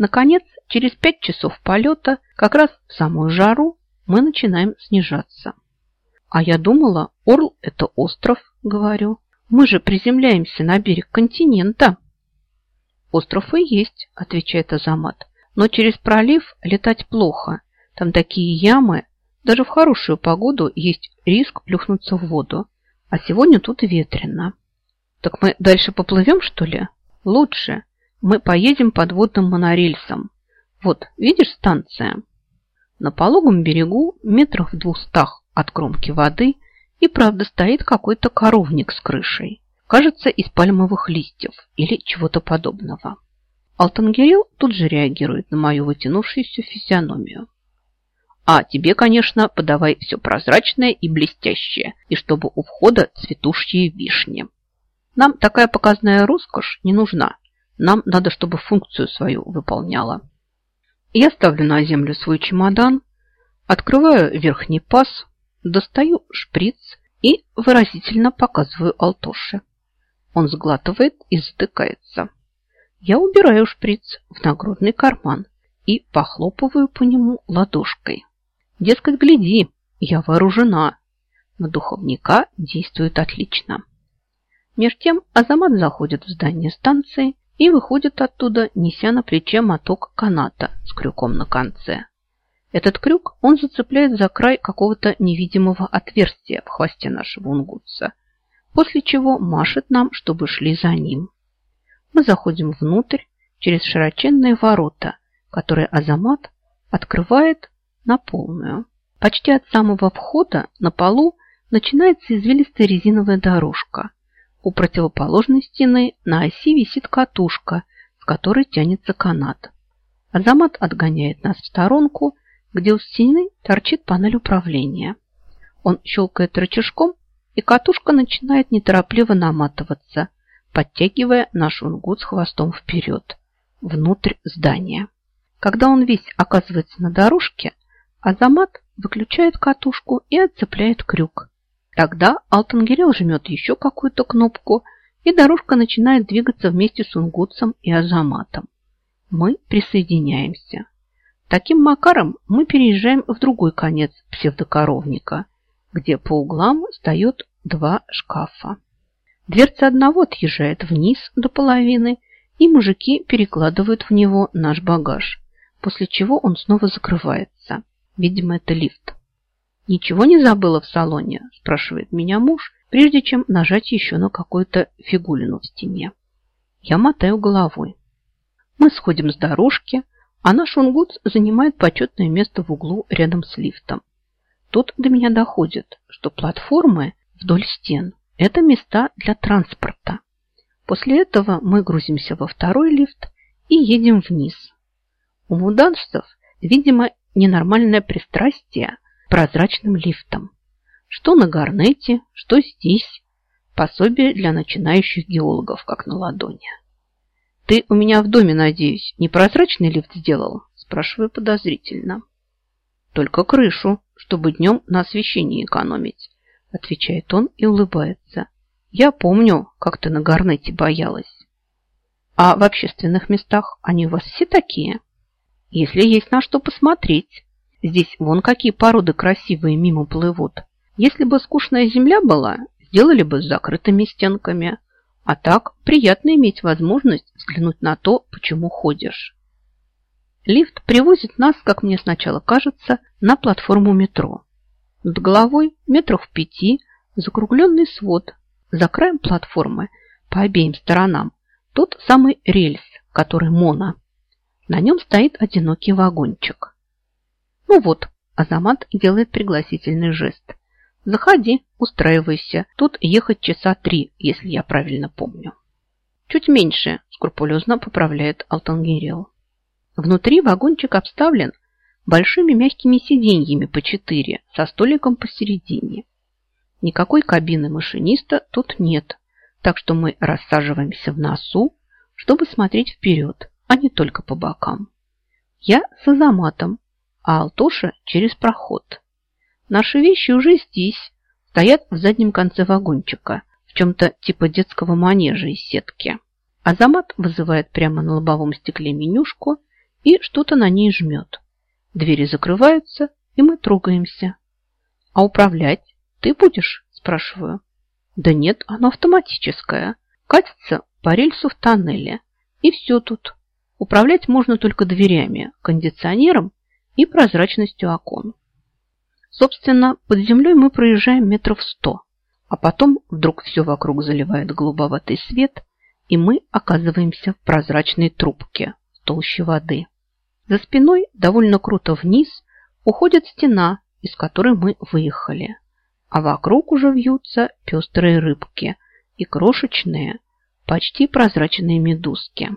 Наконец, через пять часов полета, как раз в самую жару, мы начинаем снижаться. А я думала, Орл – это остров, говорю. Мы же приземляемся на берег континента. Остров и есть, отвечает Азамат. Но через пролив летать плохо. Там такие ямы. Даже в хорошую погоду есть риск плюхнуться в воду. А сегодня тут ветрено. Так мы дальше поплывем, что ли? Лучше. Мы поедем подводным монорельсом. Вот, видишь станция? На пологом берегу, метрах в двухстах от кромки воды, и правда стоит какой-то коровник с крышей. Кажется, из пальмовых листьев или чего-то подобного. Алтангерил тут же реагирует на мою вытянувшуюся физиономию. А тебе, конечно, подавай все прозрачное и блестящее, и чтобы у входа цветущие вишни. Нам такая показная роскошь не нужна. Нам надо, чтобы функцию свою выполняла. Я ставлю на землю свой чемодан, открываю верхний паз, достаю шприц и выразительно показываю Алтоше. Он сглатывает и затыкается. Я убираю шприц в нагрудный карман и похлопываю по нему ладошкой. Дескать, гляди, я вооружена. На духовника действует отлично. Меж тем Азамат заходит в здание станции и выходит оттуда, неся на плече моток каната с крюком на конце. Этот крюк он зацепляет за край какого-то невидимого отверстия в хвосте нашего унгутса, после чего машет нам, чтобы шли за ним. Мы заходим внутрь через широченные ворота, которые Азамат открывает на полную. Почти от самого входа на полу начинается извилистая резиновая дорожка. У противоположной стены на оси висит катушка, с которой тянется канат. Азамат отгоняет нас в сторонку, где у стены торчит панель управления. Он щелкает рычажком, и катушка начинает неторопливо наматываться, подтягивая наш унгут с хвостом вперед, внутрь здания. Когда он весь оказывается на дорожке, Азамат выключает катушку и отцепляет крюк. Тогда Алтангирел жмет еще какую-то кнопку, и дорожка начинает двигаться вместе с Унгутцем и Азаматом. Мы присоединяемся. Таким макаром мы переезжаем в другой конец псевдокоровника, где по углам встают два шкафа. Дверца одного отъезжает вниз до половины, и мужики перекладывают в него наш багаж, после чего он снова закрывается. Видимо, это лифт. «Ничего не забыла в салоне?» – спрашивает меня муж, прежде чем нажать еще на какую-то фигулину в стене. Я мотаю головой. Мы сходим с дорожки, а наш унгут занимает почетное место в углу рядом с лифтом. Тут до меня доходит, что платформы вдоль стен – это места для транспорта. После этого мы грузимся во второй лифт и едем вниз. У муданцев, видимо, ненормальное пристрастие прозрачным лифтам. Что на Гарнете, что здесь. Пособие для начинающих геологов, как на ладони. «Ты у меня в доме, надеюсь, не прозрачный лифт сделал?» Спрашиваю подозрительно. «Только крышу, чтобы днем на освещении экономить», отвечает он и улыбается. «Я помню, как ты на Гарнете боялась». «А в общественных местах они у вас все такие?» если есть на что посмотреть. Здесь вон какие породы красивые мимо плывут. Если бы скучная земля была, сделали бы с закрытыми стенками. А так приятно иметь возможность взглянуть на то, почему ходишь. Лифт привозит нас, как мне сначала кажется, на платформу метро. Над головой метров пяти закругленный свод. За краем платформы по обеим сторонам тот самый рельс, который моно. На нем стоит одинокий вагончик. Ну вот, Азамат делает пригласительный жест. Заходи, устраивайся. Тут ехать часа три, если я правильно помню. Чуть меньше, скрупулезно поправляет Алтангирел. Внутри вагончик обставлен большими мягкими сиденьями по четыре, со столиком посередине. Никакой кабины машиниста тут нет, так что мы рассаживаемся в носу, чтобы смотреть вперед, а не только по бокам. Я с Азаматом, а Алтоша через проход. Наши вещи уже здесь, стоят в заднем конце вагончика, в чем-то типа детского манежа из сетки. Азамат вызывает прямо на лобовом стекле менюшку и что-то на ней жмет. Двери закрываются, и мы трогаемся. А управлять ты будешь? Спрашиваю. Да нет, оно автоматическое. Катится по рельсу в тоннеле. И все тут. Управлять можно только дверями, кондиционером и прозрачностью окон. Собственно, под землей мы проезжаем метров сто, а потом вдруг все вокруг заливает голубоватый свет, и мы оказываемся в прозрачной трубке толще воды. За спиной довольно круто вниз уходит стена, из которой мы выехали, а вокруг уже вьются пестрые рыбки и крошечные, почти прозрачные медузки.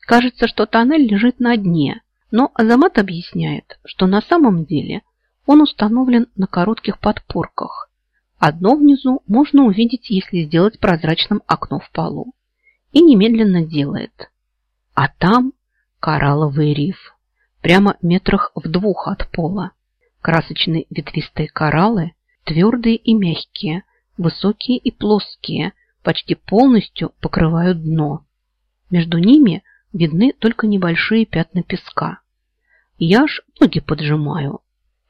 Кажется, что тоннель лежит на дне, но Азамат объясняет, что на самом деле он установлен на коротких подпорках. Одно внизу можно увидеть, если сделать прозрачным окно в полу. И немедленно делает. А там коралловый риф, прямо метрах в двух от пола. Красочные ветвистые кораллы, твердые и мягкие, высокие и плоские, почти полностью покрывают дно. Между ними – видны только небольшие пятна песка. Я аж ноги поджимаю,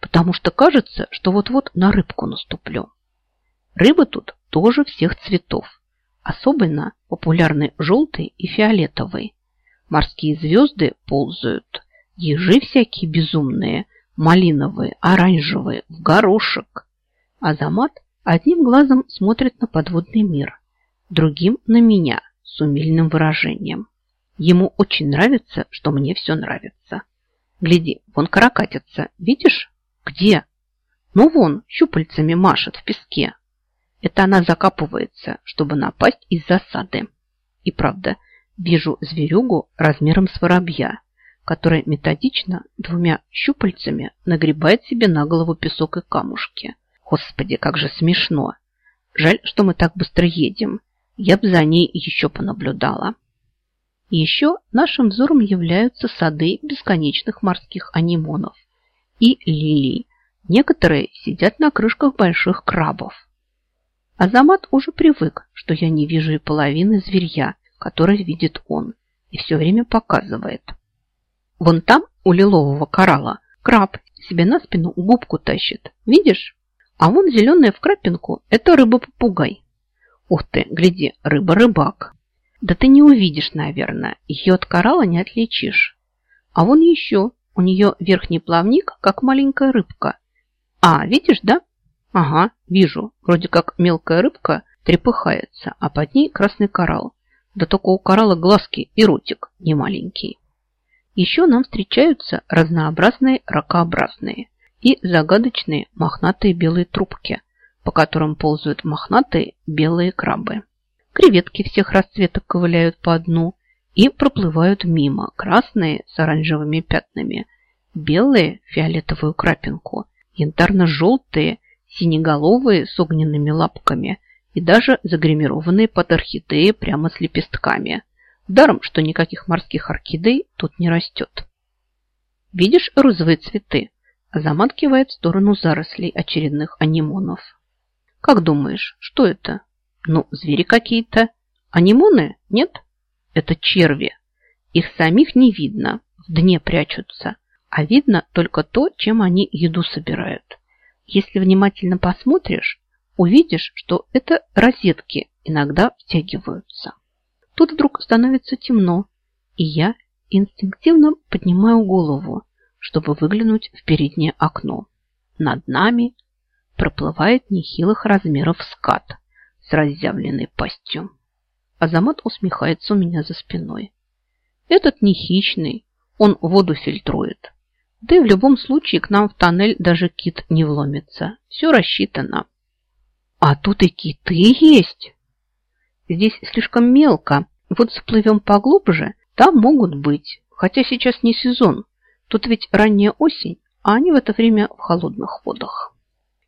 потому что кажется, что вот-вот на рыбку наступлю. Рыбы тут тоже всех цветов, особенно популярны желтый и фиолетовый. Морские звезды ползают, ежи всякие безумные, малиновые, оранжевые, в горошек. Азамат одним глазом смотрит на подводный мир, другим на меня с умильным выражением. Ему очень нравится, что мне все нравится. Гляди, вон каракатица. Видишь? Где? Ну вон, щупальцами машет в песке. Это она закапывается, чтобы напасть из засады. И правда, вижу зверюгу размером с воробья, которая методично двумя щупальцами нагребает себе на голову песок и камушки. Господи, как же смешно. Жаль, что мы так быстро едем. Я бы за ней еще понаблюдала. И еще нашим взором являются сады бесконечных морских анимонов и лилий. Некоторые сидят на крышках больших крабов. Азамат уже привык, что я не вижу и половины зверья, который видит он, и все время показывает. Вон там, у лилового коралла, краб себе на спину губку тащит. Видишь? А вон зеленая в крапинку – это рыба-попугай. Ух ты, гляди, рыба-рыбак. Да ты не увидишь, наверное. Ее от коралла не отличишь. А вон еще. У нее верхний плавник, как маленькая рыбка. А, видишь, да? Ага, вижу. Вроде как мелкая рыбка трепыхается, а под ней красный коралл. Да только у коралла глазки и ротик не маленький. Еще нам встречаются разнообразные ракообразные и загадочные мохнатые белые трубки, по которым ползают мохнатые белые крабы. Креветки всех расцветок ковыляют по дну и проплывают мимо, красные с оранжевыми пятнами, белые – фиолетовую крапинку, янтарно-желтые, синеголовые с огненными лапками и даже загримированные под орхидеи прямо с лепестками. Даром, что никаких морских орхидей тут не растет. Видишь розовые цветы? Азамат кивает в сторону зарослей очередных анимонов. Как думаешь, что это? Ну, звери какие-то. Анимоны? Нет? Это черви. Их самих не видно. В дне прячутся. А видно только то, чем они еду собирают. Если внимательно посмотришь, увидишь, что это розетки иногда втягиваются. Тут вдруг становится темно, и я инстинктивно поднимаю голову, чтобы выглянуть в переднее окно. Над нами проплывает нехилых размеров скат – с разъявленной пастью. Азамат усмехается у меня за спиной. Этот не хищный, он воду фильтрует. Да и в любом случае к нам в тоннель даже кит не вломится. Все рассчитано. А тут и киты есть. Здесь слишком мелко. Вот всплывем поглубже, там могут быть. Хотя сейчас не сезон. Тут ведь ранняя осень, а они в это время в холодных водах.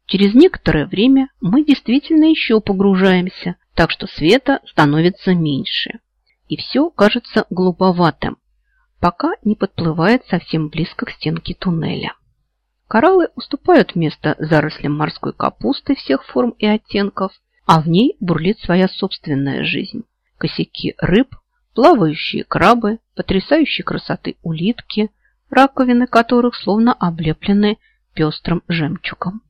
Через некоторое время мы действительно еще погружаемся, так что света становится меньше. И все кажется голубоватым, пока не подплывает совсем близко к стенке туннеля. Кораллы уступают место зарослям морской капусты всех форм и оттенков, а в ней бурлит своя собственная жизнь. Косяки рыб, плавающие крабы, потрясающей красоты улитки, раковины которых словно облеплены пестрым жемчугом.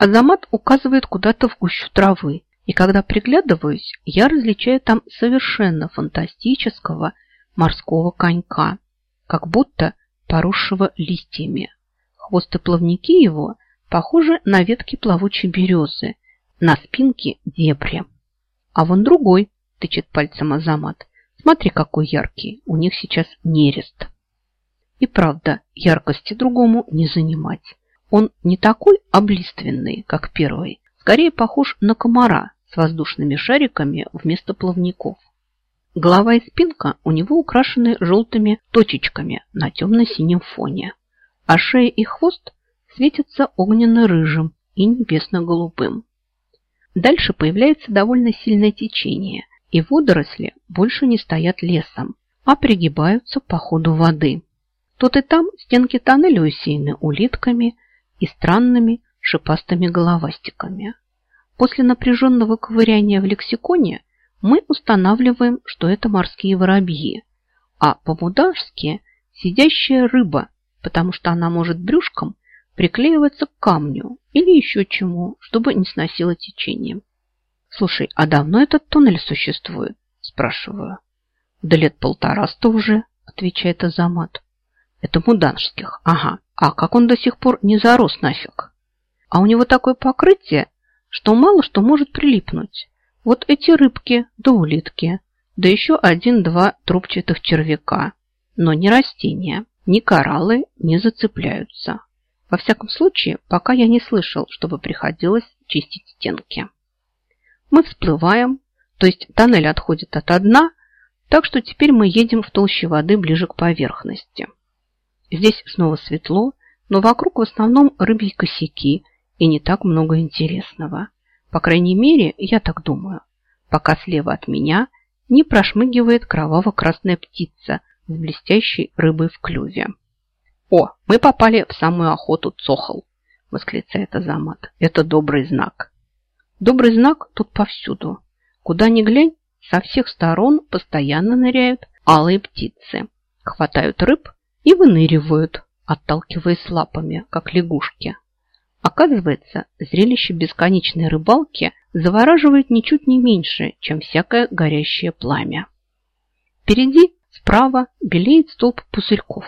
Азамат указывает куда-то в гущу травы, и когда приглядываюсь, я различаю там совершенно фантастического морского конька, как будто поросшего листьями. Хвост и плавники его похожи на ветки плавучей березы, на спинке дебри. А вон другой, тычет пальцем Азамат. Смотри, какой яркий, у них сейчас нерест. И правда, яркости другому не занимать. Он не такой облиственный, как первый, скорее похож на комара с воздушными шариками вместо плавников. Голова и спинка у него украшены желтыми точечками на темно-синем фоне, а шея и хвост светятся огненно-рыжим и небесно-голубым. Дальше появляется довольно сильное течение, и водоросли больше не стоят лесом, а пригибаются по ходу воды. Тут и там стенки тоннеля усеяны улитками и странными шипастыми головастиками. После напряженного ковыряния в лексиконе мы устанавливаем, что это морские воробьи, а по-мудажски сидящая рыба, потому что она может брюшком приклеиваться к камню или еще чему, чтобы не сносило течение. «Слушай, а давно этот туннель существует?» – спрашиваю. «Да лет полтораста уже», – отвечает Азамат. «Это муданских, ага. А как он до сих пор не зарос нафиг? А у него такое покрытие, что мало что может прилипнуть. Вот эти рыбки да улитки, да еще один-два трубчатых червяка. Но не растения, ни кораллы не зацепляются. Во всяком случае, пока я не слышал, чтобы приходилось чистить стенки. Мы всплываем, то есть тоннель отходит от дна, так что теперь мы едем в толще воды ближе к поверхности. Здесь снова светло, но вокруг в основном рыбьи косяки и не так много интересного. По крайней мере, я так думаю, пока слева от меня не прошмыгивает кроваво-красная птица с блестящей рыбой в клюве. «О, мы попали в самую охоту Цохол!» – восклицает Азамат. «Это добрый знак. Добрый знак тут повсюду. Куда ни глянь, со всех сторон постоянно ныряют алые птицы. Хватают рыб и выныривают, отталкиваясь лапами, как лягушки. Оказывается, зрелище бесконечной рыбалки завораживает ничуть не меньше, чем всякое горящее пламя. Впереди, справа, белеет столб пузырьков.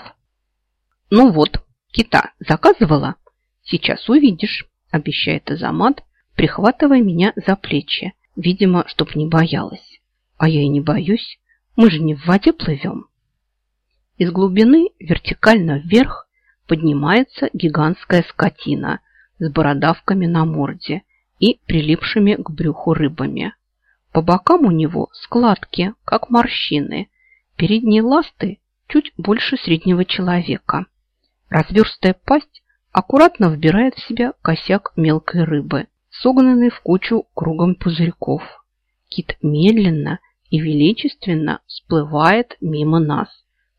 «Ну вот, кита заказывала? Сейчас увидишь», – обещает Азамат, прихватывая меня за плечи, видимо, чтоб не боялась. А я и не боюсь, мы же не в воде плывем. Из глубины вертикально вверх поднимается гигантская скотина с бородавками на морде и прилипшими к брюху рыбами. По бокам у него складки, как морщины, передние ласты чуть больше среднего человека. Разверстая пасть аккуратно вбирает в себя косяк мелкой рыбы согнанный в кучу кругом пузырьков. Кит медленно и величественно всплывает мимо нас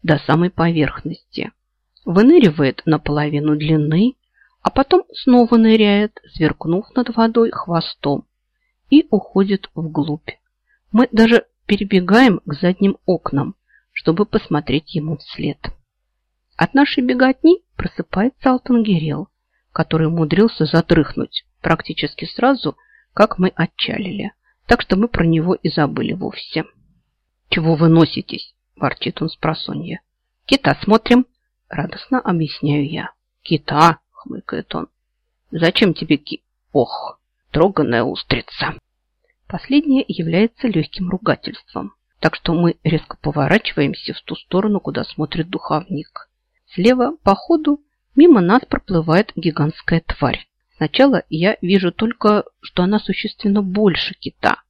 до самой поверхности, выныривает наполовину длины, а потом снова ныряет, сверкнув над водой хвостом и уходит вглубь. Мы даже перебегаем к задним окнам, чтобы посмотреть ему вслед. От нашей беготни просыпается Алтангерел, который умудрился задрыхнуть практически сразу, как мы отчалили. Так что мы про него и забыли вовсе. «Чего вы носитесь?» – ворчит он с просонья. «Кита смотрим», – радостно объясняю я. «Кита!» – хмыкает он. «Зачем тебе ки...» «Ох, троганная устрица!» Последнее является легким ругательством, так что мы резко поворачиваемся в ту сторону, куда смотрит духовник. Слева, по ходу, мимо нас проплывает гигантская тварь. Сначала я вижу только, что она существенно больше кита,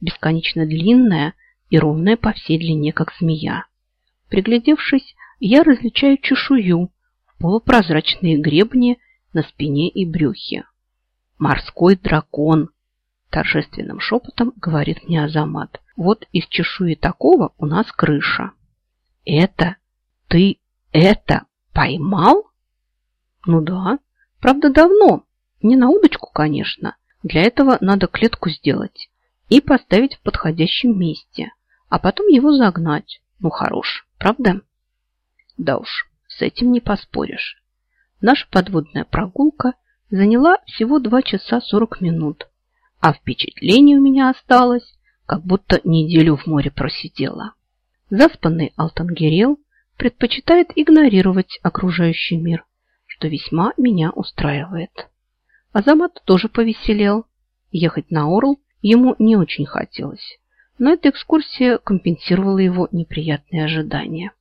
бесконечно длинная и ровная по всей длине, как змея. Приглядевшись, я различаю чешую полупрозрачные гребни на спине и брюхе. «Морской дракон!» Торжественным шепотом говорит мне Азамат. «Вот из чешуи такого у нас крыша». «Это? Ты это поймал?» «Ну да, правда давно, не на удочку, конечно. Для этого надо клетку сделать и поставить в подходящем месте. А потом его загнать. Ну, хорош, правда? Да уж, с этим не поспоришь. Наша подводная прогулка заняла всего 2 часа 40 минут, а впечатление у меня осталось, как будто неделю в море просидела. Заспанный Алтангерел предпочитает игнорировать окружающий мир, что весьма меня устраивает. Азамат тоже повеселел. Ехать на Орл ему не очень хотелось, но эта экскурсия компенсировала его неприятные ожидания.